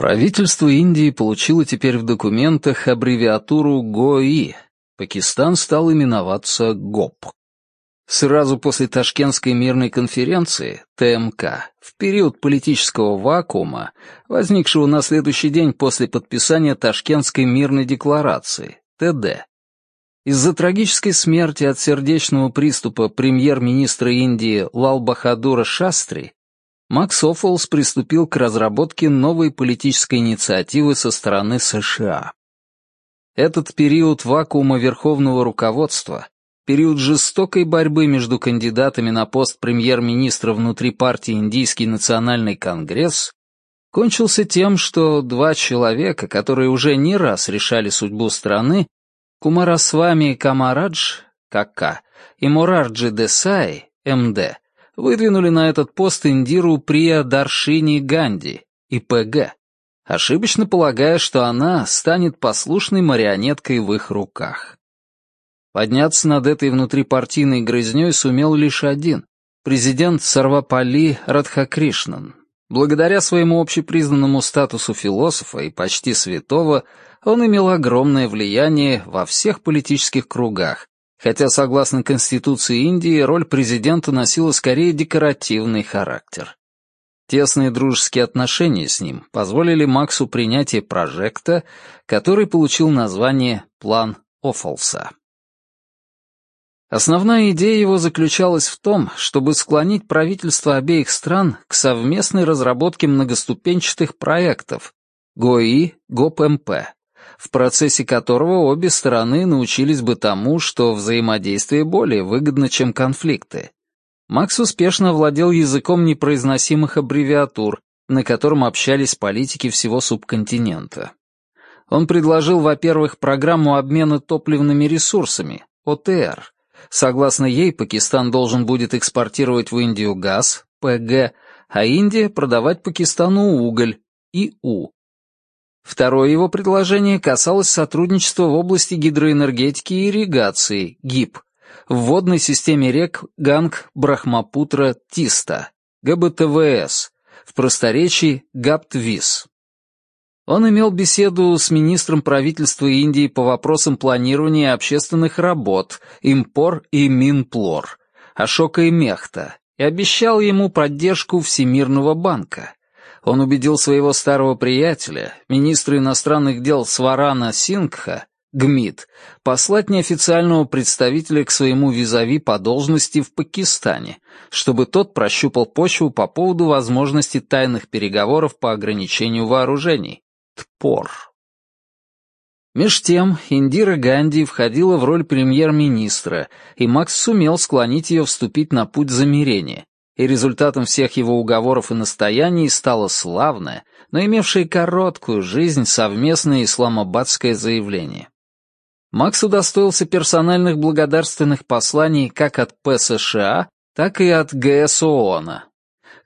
Правительство Индии получило теперь в документах аббревиатуру ГОИ. Пакистан стал именоваться ГОП. Сразу после Ташкентской мирной конференции, ТМК, в период политического вакуума, возникшего на следующий день после подписания Ташкентской мирной декларации, ТД, из-за трагической смерти от сердечного приступа премьер-министра Индии Лал Бахадура Шастри, Макс Оффолс приступил к разработке новой политической инициативы со стороны США. Этот период вакуума верховного руководства период жестокой борьбы между кандидатами на пост премьер-министра внутри партии Индийский национальный конгресс кончился тем, что два человека, которые уже не раз решали судьбу страны, Кумарасвами Камарадж, КК, и Мурарджи Десай, МД, выдвинули на этот пост Индиру Прия Даршини Ганди, ИПГ, ошибочно полагая, что она станет послушной марионеткой в их руках. Подняться над этой внутрипартийной грызнёй сумел лишь один — президент Сарвапали Радхакришнан. Благодаря своему общепризнанному статусу философа и почти святого, он имел огромное влияние во всех политических кругах, хотя, согласно Конституции Индии, роль президента носила скорее декоративный характер. Тесные дружеские отношения с ним позволили Максу принятие прожекта, который получил название «План Оффолса». Основная идея его заключалась в том, чтобы склонить правительства обеих стран к совместной разработке многоступенчатых проектов ГОИ, ГОПМП, в процессе которого обе стороны научились бы тому, что взаимодействие более выгодно, чем конфликты. Макс успешно владел языком непроизносимых аббревиатур, на котором общались политики всего субконтинента. Он предложил, во-первых, программу обмена топливными ресурсами, ОТР, Согласно ей, Пакистан должен будет экспортировать в Индию газ, ПГ, а Индия продавать Пакистану уголь, ИУ. Второе его предложение касалось сотрудничества в области гидроэнергетики и ирригации, ГИП, в водной системе рек Ганг, Брахмапутра, Тиста, ГБТВС, в просторечии ГАПТВИС. Он имел беседу с министром правительства Индии по вопросам планирования общественных работ, импор и минплор, Ашокой Мехтой, и обещал ему поддержку Всемирного банка. Он убедил своего старого приятеля, министра иностранных дел Сварана Сингха, ГМИД, послать неофициального представителя к своему визави по должности в Пакистане, чтобы тот прощупал почву по поводу возможности тайных переговоров по ограничению вооружений. Тпор. Меж тем Индира Ганди входила в роль премьер-министра, и Макс сумел склонить ее вступить на путь замирения, и результатом всех его уговоров и настояний стало славное, но имевшее короткую жизнь совместное исламабадское заявление. Макс удостоился персональных благодарственных посланий как от ПСША, так и от ГС ООНа,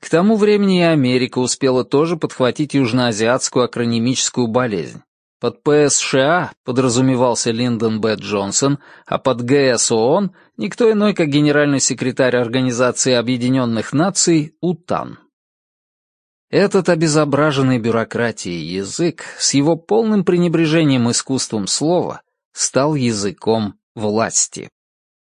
к тому времени и Америка успела тоже подхватить южноазиатскую акронимическую болезнь. Под ПСША подразумевался Линдон Б. Джонсон, а под ГС ООН — никто иной, как генеральный секретарь Организации Объединенных Наций УТАН. Этот обезображенный бюрократией язык с его полным пренебрежением искусством слова стал языком власти.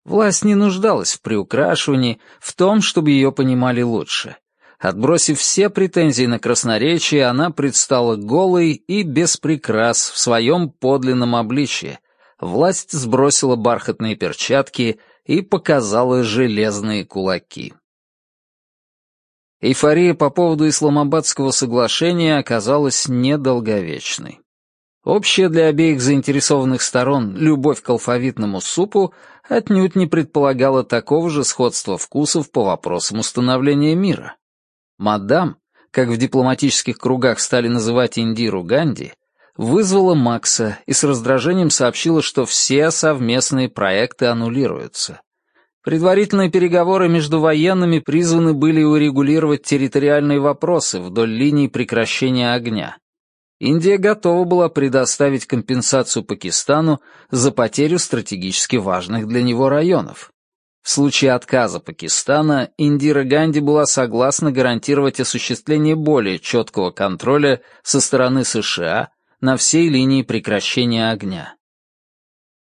Власть не нуждалась в приукрашивании, в том, чтобы ее понимали лучше. Отбросив все претензии на красноречие, она предстала голой и без прикрас в своем подлинном обличье. Власть сбросила бархатные перчатки и показала железные кулаки. Эйфория по поводу Исламабадского соглашения оказалась недолговечной. Общая для обеих заинтересованных сторон любовь к алфавитному супу отнюдь не предполагала такого же сходства вкусов по вопросам установления мира. Мадам, как в дипломатических кругах стали называть Индиру Ганди, вызвала Макса и с раздражением сообщила, что все совместные проекты аннулируются. Предварительные переговоры между военными призваны были урегулировать территориальные вопросы вдоль линии прекращения огня. Индия готова была предоставить компенсацию Пакистану за потерю стратегически важных для него районов. В случае отказа Пакистана Индира Ганди была согласна гарантировать осуществление более четкого контроля со стороны США на всей линии прекращения огня.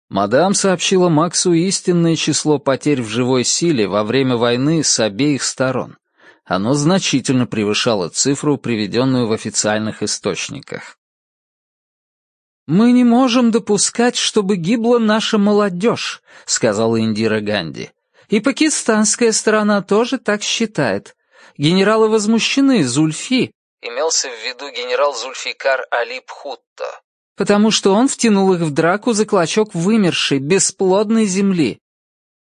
Мадам сообщила Максу истинное число потерь в живой силе во время войны с обеих сторон. Оно значительно превышало цифру, приведенную в официальных источниках. «Мы не можем допускать, чтобы гибла наша молодежь», — сказала Индира Ганди. И пакистанская сторона тоже так считает. Генералы возмущены Зульфи, имелся в виду генерал Зульфикар Али Пхутто, потому что он втянул их в драку за клочок вымершей, бесплодной земли.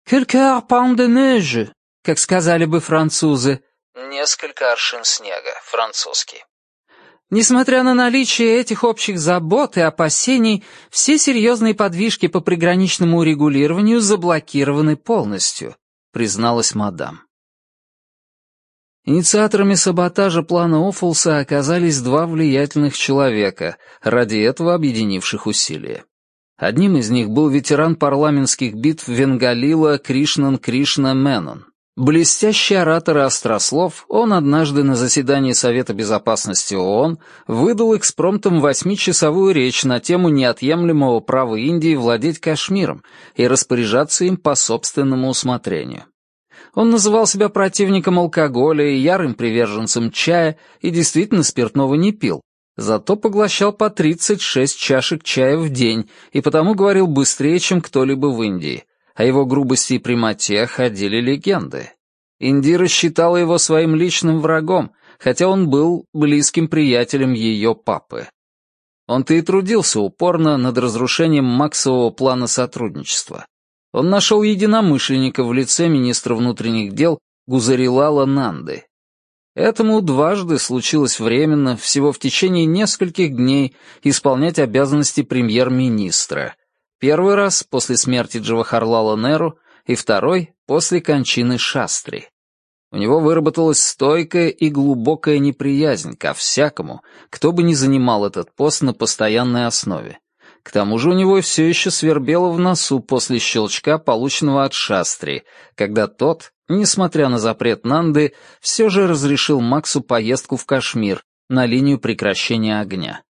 «Quelque arpent de neige», как сказали бы французы. Несколько аршин снега, французский. Несмотря на наличие этих общих забот и опасений, все серьезные подвижки по приграничному урегулированию заблокированы полностью, призналась мадам. Инициаторами саботажа плана Оффулса оказались два влиятельных человека, ради этого объединивших усилия. Одним из них был ветеран парламентских битв Венгалила Кришнан Кришна Менон. Блестящий оратор и острослов, он однажды на заседании Совета Безопасности ООН выдал экспромтом восьмичасовую речь на тему неотъемлемого права Индии владеть Кашмиром и распоряжаться им по собственному усмотрению. Он называл себя противником алкоголя и ярым приверженцем чая и действительно спиртного не пил, зато поглощал по 36 чашек чая в день и потому говорил быстрее, чем кто-либо в Индии, о его грубости и прямоте ходили легенды. Индира считала его своим личным врагом, хотя он был близким приятелем ее папы. Он-то и трудился упорно над разрушением Максового плана сотрудничества. Он нашел единомышленника в лице министра внутренних дел Гузарилала Нанды. Этому дважды случилось временно, всего в течение нескольких дней, исполнять обязанности премьер-министра, Первый раз после смерти Джавахарлала Неру и второй после кончины Шастри. У него выработалась стойкая и глубокая неприязнь ко всякому, кто бы ни занимал этот пост на постоянной основе. К тому же у него все еще свербело в носу после щелчка, полученного от Шастри, когда тот, несмотря на запрет Нанды, все же разрешил Максу поездку в Кашмир на линию прекращения огня.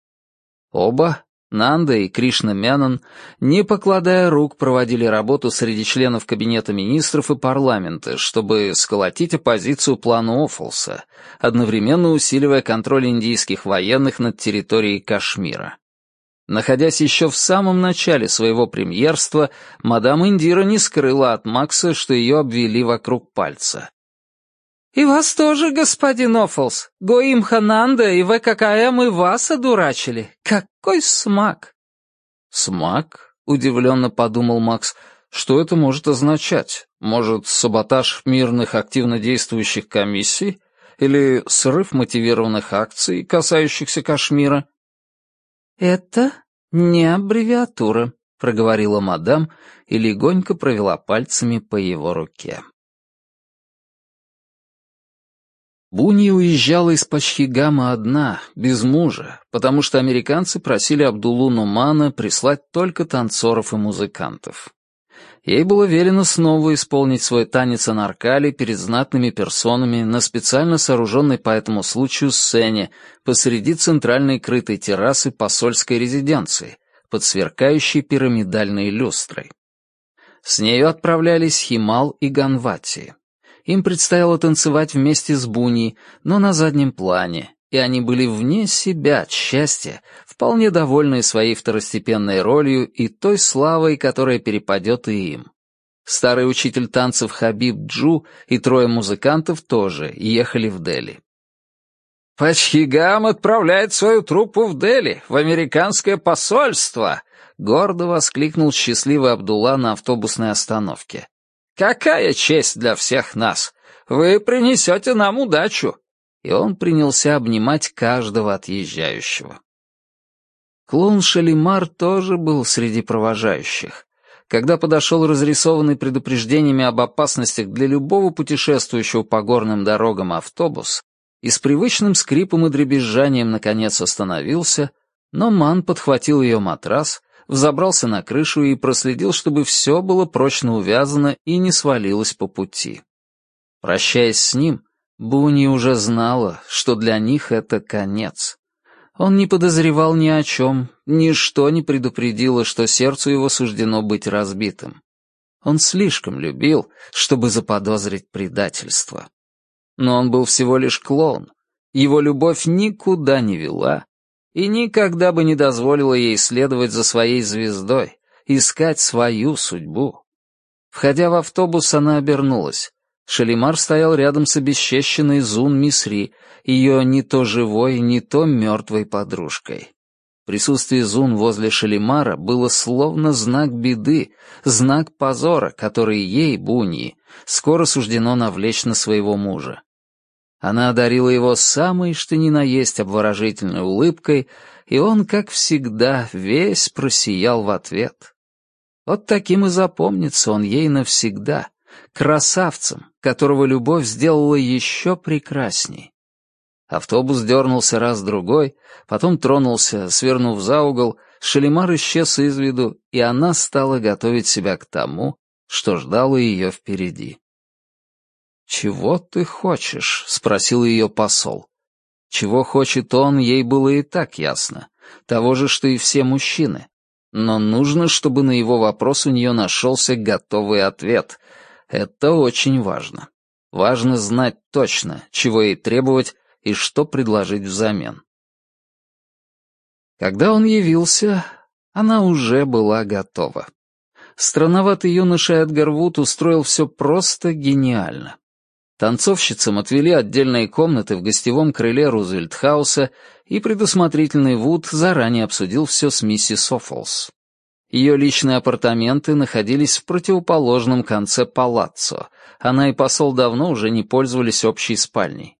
Оба Нанда и Кришна Мянан, не покладая рук, проводили работу среди членов Кабинета министров и парламента, чтобы сколотить оппозицию плану Оффолса, одновременно усиливая контроль индийских военных над территорией Кашмира. Находясь еще в самом начале своего премьерства, мадам Индира не скрыла от Макса, что ее обвели вокруг пальца. «И вас тоже, господин Оффлс. Гоим Хананда и ВККМ и вас одурачили. Какой смак!» «Смак?» — удивленно подумал Макс. «Что это может означать? Может, саботаж мирных активно действующих комиссий? Или срыв мотивированных акций, касающихся Кашмира?» «Это не аббревиатура», — проговорила мадам и легонько провела пальцами по его руке. Буни уезжала из Пачхигама одна, без мужа, потому что американцы просили Абдулу Нумана прислать только танцоров и музыкантов. Ей было велено снова исполнить свой танец анаркали перед знатными персонами на специально сооруженной по этому случаю сцене посреди центральной крытой террасы посольской резиденции, под сверкающей пирамидальной люстрой. С нею отправлялись Химал и Ганвати. Им предстояло танцевать вместе с Буни, но на заднем плане, и они были вне себя от счастья, вполне довольные своей второстепенной ролью и той славой, которая перепадет и им. Старый учитель танцев Хабиб Джу и трое музыкантов тоже ехали в Дели. «Пачхигам отправляет свою труппу в Дели, в американское посольство!» — гордо воскликнул счастливый Абдулла на автобусной остановке. Какая честь для всех нас! Вы принесете нам удачу!» И он принялся обнимать каждого отъезжающего. Клоун Шалимар тоже был среди провожающих. Когда подошел разрисованный предупреждениями об опасностях для любого путешествующего по горным дорогам автобус, и с привычным скрипом и дребезжанием наконец остановился, но Ман подхватил ее матрас, взобрался на крышу и проследил, чтобы все было прочно увязано и не свалилось по пути. Прощаясь с ним, Буни уже знала, что для них это конец. Он не подозревал ни о чем, ничто не предупредило, что сердцу его суждено быть разбитым. Он слишком любил, чтобы заподозрить предательство. Но он был всего лишь клоун. Его любовь никуда не вела и никогда бы не дозволила ей следовать за своей звездой, искать свою судьбу. Входя в автобус, она обернулась. Шалимар стоял рядом с обесчещенной Зун Мисри, ее не то живой, не то мертвой подружкой. Присутствие Зун возле Шалимара было словно знак беды, знак позора, который ей, Буньи, скоро суждено навлечь на своего мужа. Она одарила его самой, что ни на есть, обворожительной улыбкой, и он, как всегда, весь просиял в ответ. Вот таким и запомнится он ей навсегда, красавцем, которого любовь сделала еще прекрасней. Автобус дернулся раз-другой, потом тронулся, свернув за угол, Шалимар исчез из виду, и она стала готовить себя к тому, что ждало ее впереди. «Чего ты хочешь?» — спросил ее посол. Чего хочет он, ей было и так ясно. Того же, что и все мужчины. Но нужно, чтобы на его вопрос у нее нашелся готовый ответ. Это очень важно. Важно знать точно, чего ей требовать и что предложить взамен. Когда он явился, она уже была готова. Странноватый юноша Эдгар Вуд устроил все просто гениально. Танцовщицам отвели отдельные комнаты в гостевом крыле Рузвельтхауса, и предусмотрительный Вуд заранее обсудил все с миссис Оффолс. Ее личные апартаменты находились в противоположном конце палаццо. Она и посол давно уже не пользовались общей спальней.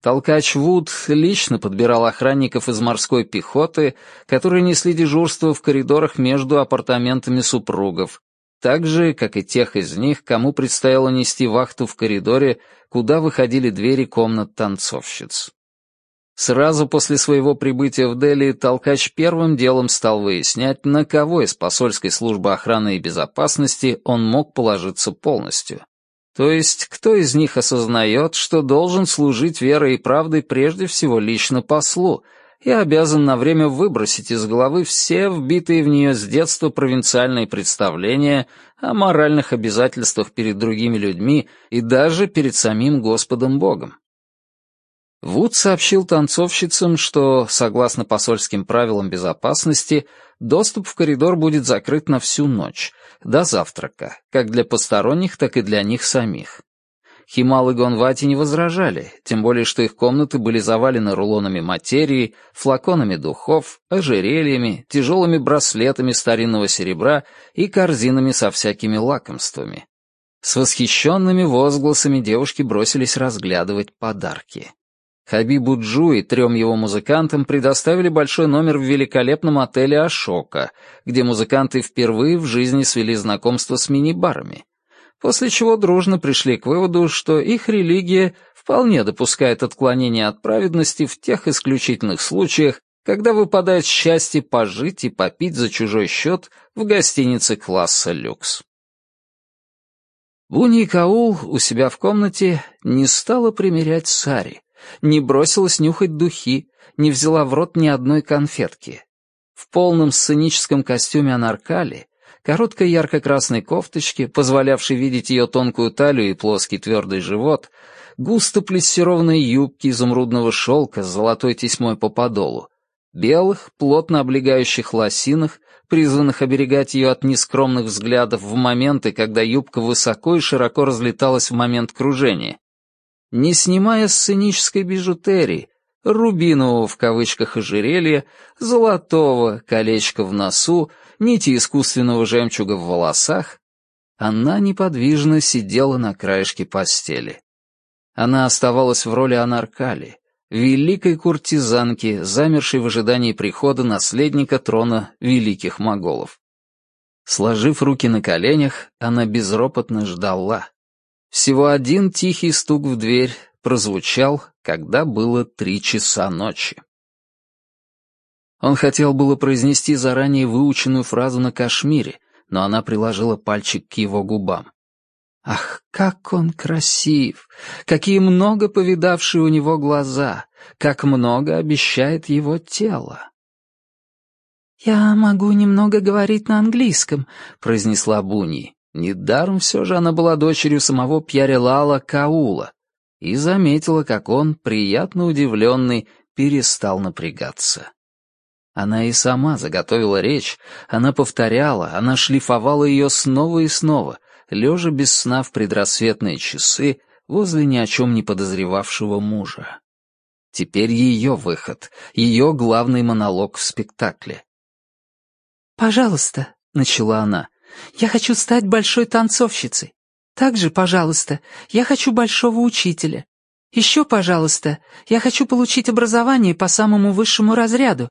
Толкач Вуд лично подбирал охранников из морской пехоты, которые несли дежурство в коридорах между апартаментами супругов, так же, как и тех из них, кому предстояло нести вахту в коридоре, куда выходили двери комнат танцовщиц. Сразу после своего прибытия в Дели Толкач первым делом стал выяснять, на кого из посольской службы охраны и безопасности он мог положиться полностью. То есть, кто из них осознает, что должен служить верой и правдой прежде всего лично послу, и обязан на время выбросить из головы все вбитые в нее с детства провинциальные представления о моральных обязательствах перед другими людьми и даже перед самим Господом Богом. Вуд сообщил танцовщицам, что, согласно посольским правилам безопасности, доступ в коридор будет закрыт на всю ночь, до завтрака, как для посторонних, так и для них самих. Химал и Гонвати не возражали, тем более что их комнаты были завалены рулонами материи, флаконами духов, ожерельями, тяжелыми браслетами старинного серебра и корзинами со всякими лакомствами. С восхищенными возгласами девушки бросились разглядывать подарки. Хабибу Джу и трем его музыкантам предоставили большой номер в великолепном отеле «Ашока», где музыканты впервые в жизни свели знакомство с мини-барами, после чего дружно пришли к выводу, что их религия вполне допускает отклонения от праведности в тех исключительных случаях, когда выпадает счастье пожить и попить за чужой счет в гостинице класса люкс. Буни Каул у себя в комнате не стала примерять сари не бросилась нюхать духи, не взяла в рот ни одной конфетки. В полном сценическом костюме анаркали, короткой ярко-красной кофточке, позволявшей видеть ее тонкую талию и плоский твердый живот, густо плессированной юбки изумрудного шелка с золотой тесьмой по подолу, белых, плотно облегающих лосинах, призванных оберегать ее от нескромных взглядов в моменты, когда юбка высоко и широко разлеталась в момент кружения, не снимая сценической бижутерии, рубинового в кавычках ожерелья, золотого колечка в носу, нити искусственного жемчуга в волосах, она неподвижно сидела на краешке постели. Она оставалась в роли анаркали, великой куртизанки, замершей в ожидании прихода наследника трона великих моголов. Сложив руки на коленях, она безропотно ждала. Всего один тихий стук в дверь прозвучал, когда было три часа ночи. Он хотел было произнести заранее выученную фразу на кашмире, но она приложила пальчик к его губам. Ах, как он красив! Какие много повидавшие у него глаза! Как много обещает его тело! «Я могу немного говорить на английском», — произнесла Буни. Недаром все же она была дочерью самого Пьярелала Каула и заметила, как он, приятно удивленный, перестал напрягаться. Она и сама заготовила речь, она повторяла, она шлифовала ее снова и снова, лежа без сна в предрассветные часы возле ни о чем не подозревавшего мужа. Теперь ее выход, ее главный монолог в спектакле. «Пожалуйста», — начала она, — «я хочу стать большой танцовщицей. Также, пожалуйста, я хочу большого учителя. Еще, пожалуйста, я хочу получить образование по самому высшему разряду.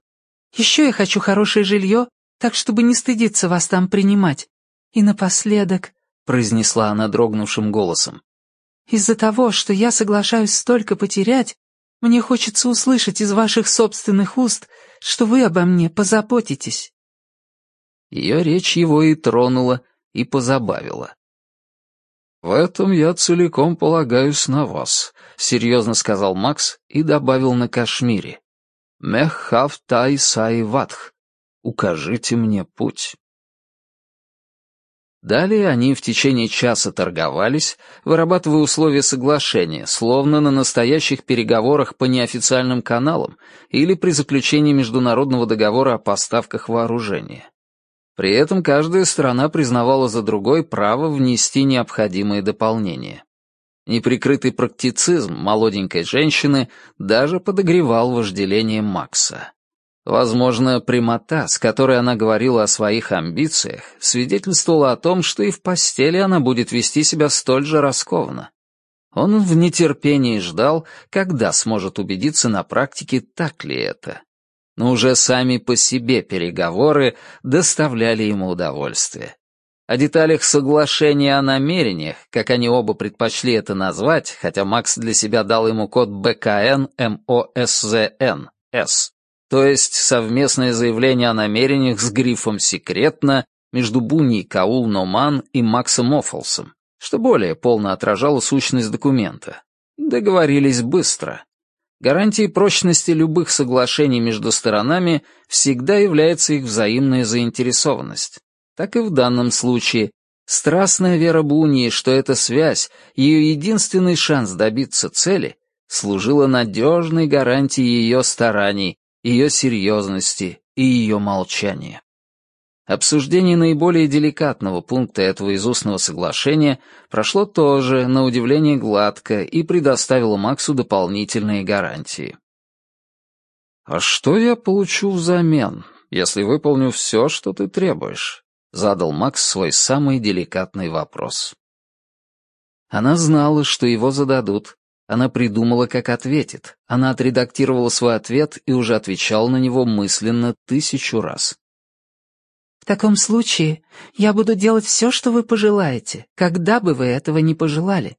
Еще я хочу хорошее жилье, так чтобы не стыдиться вас там принимать. И напоследок, — произнесла она дрогнувшим голосом. «Из-за того, что я соглашаюсь столько потерять, мне хочется услышать из ваших собственных уст, что вы обо мне позаботитесь». Ее речь его и тронула, и позабавила. «В этом я целиком полагаюсь на вас», — серьезно сказал Макс и добавил на кашмире. «Меххав тай сай ватх. Укажите мне путь». Далее они в течение часа торговались, вырабатывая условия соглашения, словно на настоящих переговорах по неофициальным каналам или при заключении международного договора о поставках вооружения. При этом каждая сторона признавала за другой право внести необходимые дополнения. Неприкрытый практицизм молоденькой женщины даже подогревал вожделение Макса. Возможно, прямота, с которой она говорила о своих амбициях, свидетельствовала о том, что и в постели она будет вести себя столь же раскованно. Он в нетерпении ждал, когда сможет убедиться на практике, так ли это. Но уже сами по себе переговоры доставляли ему удовольствие. О деталях соглашения о намерениях, как они оба предпочли это назвать, хотя Макс для себя дал ему код БКН МОСЗН, С, то есть совместное заявление о намерениях с грифом «секретно» между Буни Каул Номан и Максом Оффолсом, что более полно отражало сущность документа. Договорились быстро. Гарантией прочности любых соглашений между сторонами всегда является их взаимная заинтересованность. Так и в данном случае. Страстная вера Буни, что эта связь, ее единственный шанс добиться цели, служила надежной гарантией ее стараний, ее серьезности и ее молчания. Обсуждение наиболее деликатного пункта этого из соглашения прошло тоже, на удивление, гладко и предоставило Максу дополнительные гарантии. «А что я получу взамен, если выполню все, что ты требуешь?» — задал Макс свой самый деликатный вопрос. Она знала, что его зададут, она придумала, как ответит. Она отредактировала свой ответ и уже отвечала на него мысленно тысячу раз. «В таком случае я буду делать все, что вы пожелаете, когда бы вы этого не пожелали.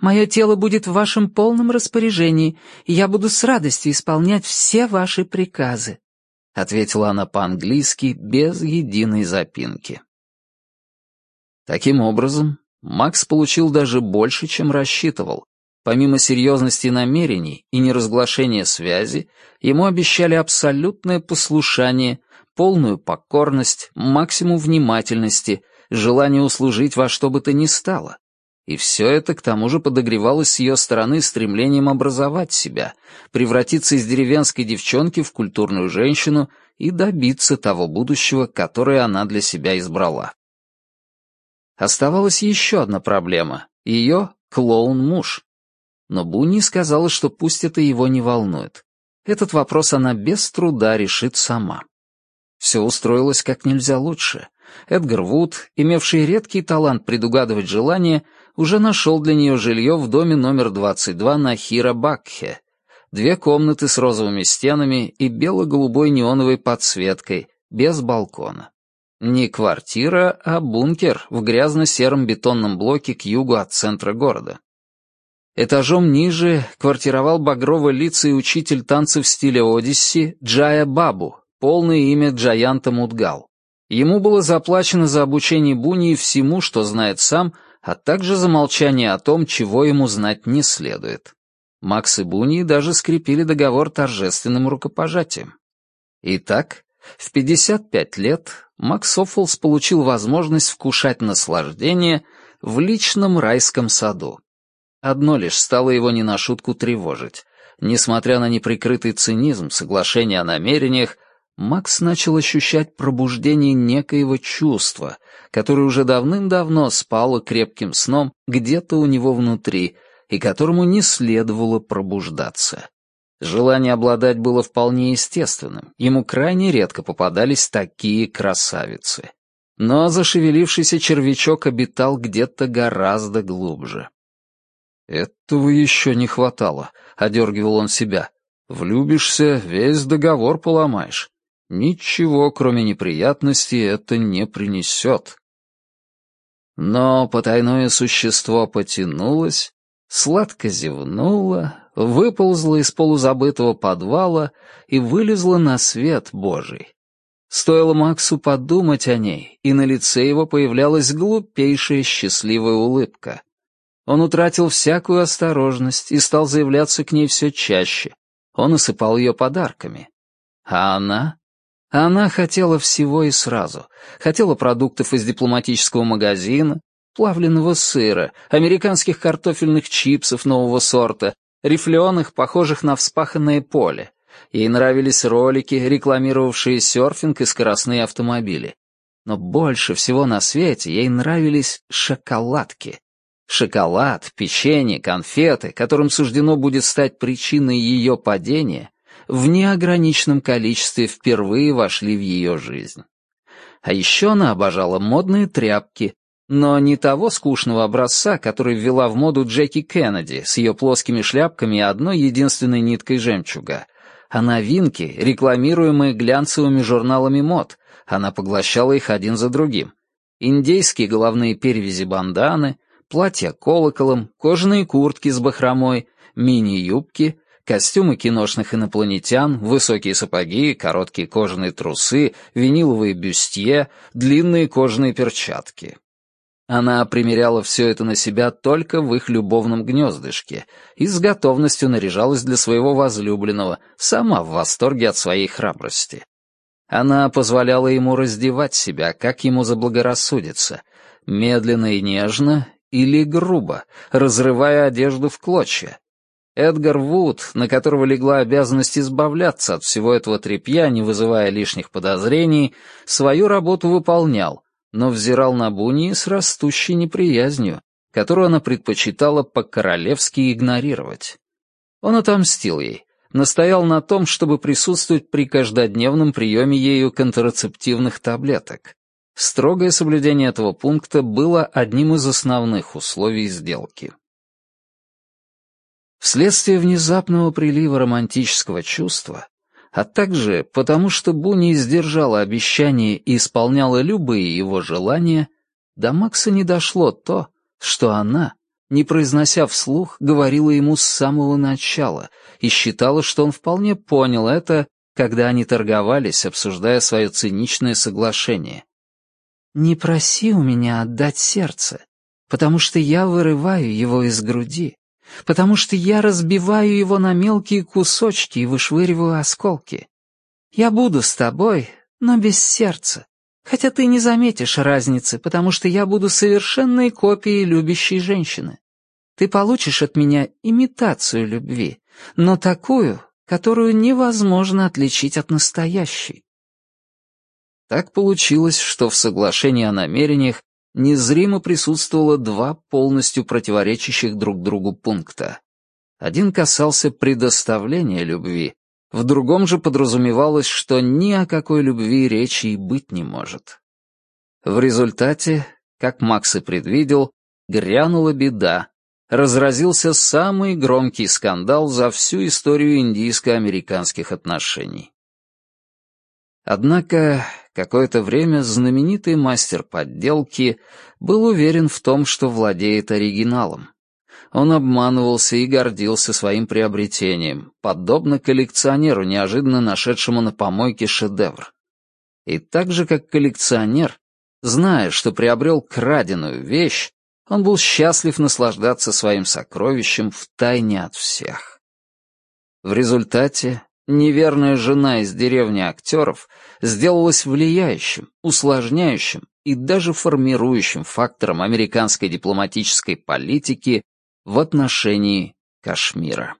Мое тело будет в вашем полном распоряжении, и я буду с радостью исполнять все ваши приказы», — ответила она по-английски без единой запинки. Таким образом, Макс получил даже больше, чем рассчитывал, Помимо серьезности намерений и неразглашения связи, ему обещали абсолютное послушание, полную покорность, максимум внимательности, желание услужить во что бы то ни стало. И все это к тому же подогревалось с ее стороны стремлением образовать себя, превратиться из деревенской девчонки в культурную женщину и добиться того будущего, которое она для себя избрала. Оставалась еще одна проблема — ее клоун-муж. Но Бунни сказала, что пусть это его не волнует. Этот вопрос она без труда решит сама. Все устроилось как нельзя лучше. Эдгар Вуд, имевший редкий талант предугадывать желания, уже нашел для нее жилье в доме номер 22 на Хира-Бакхе. Две комнаты с розовыми стенами и бело-голубой неоновой подсветкой, без балкона. Не квартира, а бункер в грязно-сером бетонном блоке к югу от центра города. Этажом ниже квартировал багрово-лицый учитель танцев в стиле Одисси Джая Бабу, полное имя Джаянта Мудгал. Ему было заплачено за обучение Буни всему, что знает сам, а также за молчание о том, чего ему знать не следует. Макс и Буни даже скрепили договор торжественным рукопожатием. Итак, в 55 лет Макс Оффолс получил возможность вкушать наслаждение в личном райском саду. Одно лишь стало его не на шутку тревожить. Несмотря на неприкрытый цинизм соглашения о намерениях, Макс начал ощущать пробуждение некоего чувства, которое уже давным-давно спало крепким сном где-то у него внутри и которому не следовало пробуждаться. Желание обладать было вполне естественным, ему крайне редко попадались такие красавицы. Но зашевелившийся червячок обитал где-то гораздо глубже. «Этого еще не хватало», — одергивал он себя. «Влюбишься, весь договор поломаешь. Ничего, кроме неприятностей, это не принесет». Но потайное существо потянулось, сладко зевнуло, выползло из полузабытого подвала и вылезло на свет Божий. Стоило Максу подумать о ней, и на лице его появлялась глупейшая счастливая улыбка. Он утратил всякую осторожность и стал заявляться к ней все чаще. Он осыпал ее подарками. А она? Она хотела всего и сразу. Хотела продуктов из дипломатического магазина, плавленного сыра, американских картофельных чипсов нового сорта, рифленых, похожих на вспаханное поле. Ей нравились ролики, рекламировавшие серфинг и скоростные автомобили. Но больше всего на свете ей нравились шоколадки. Шоколад, печенье, конфеты, которым суждено будет стать причиной ее падения, в неограниченном количестве впервые вошли в ее жизнь. А еще она обожала модные тряпки, но не того скучного образца, который ввела в моду Джеки Кеннеди с ее плоскими шляпками и одной единственной ниткой жемчуга, а новинки, рекламируемые глянцевыми журналами мод, она поглощала их один за другим. Индейские головные перевязи-банданы, платья колоколом, кожаные куртки с бахромой, мини-юбки, костюмы киношных инопланетян, высокие сапоги, короткие кожаные трусы, виниловые бюстье, длинные кожаные перчатки. Она примеряла все это на себя только в их любовном гнездышке и с готовностью наряжалась для своего возлюбленного, сама в восторге от своей храбрости. Она позволяла ему раздевать себя, как ему заблагорассудится, медленно и нежно или грубо, разрывая одежду в клочья. Эдгар Вуд, на которого легла обязанность избавляться от всего этого тряпья, не вызывая лишних подозрений, свою работу выполнял, но взирал на Буни с растущей неприязнью, которую она предпочитала по-королевски игнорировать. Он отомстил ей, настоял на том, чтобы присутствовать при каждодневном приеме ею контрацептивных таблеток. Строгое соблюдение этого пункта было одним из основных условий сделки. Вследствие внезапного прилива романтического чувства, а также потому, что Буни сдержала обещание и исполняла любые его желания, до Макса не дошло то, что она, не произнося вслух, говорила ему с самого начала и считала, что он вполне понял это, когда они торговались, обсуждая свое циничное соглашение. «Не проси у меня отдать сердце, потому что я вырываю его из груди, потому что я разбиваю его на мелкие кусочки и вышвыриваю осколки. Я буду с тобой, но без сердца, хотя ты не заметишь разницы, потому что я буду совершенной копией любящей женщины. Ты получишь от меня имитацию любви, но такую, которую невозможно отличить от настоящей. Так получилось, что в соглашении о намерениях незримо присутствовало два полностью противоречащих друг другу пункта. Один касался предоставления любви, в другом же подразумевалось, что ни о какой любви речи и быть не может. В результате, как Макс и предвидел, грянула беда, разразился самый громкий скандал за всю историю индийско-американских отношений. Однако какое-то время знаменитый мастер подделки был уверен в том, что владеет оригиналом. Он обманывался и гордился своим приобретением, подобно коллекционеру, неожиданно нашедшему на помойке шедевр. И так же, как коллекционер, зная, что приобрел краденую вещь, он был счастлив наслаждаться своим сокровищем втайне от всех. В результате неверная жена из деревни актеров сделалась влияющим, усложняющим и даже формирующим фактором американской дипломатической политики в отношении Кашмира.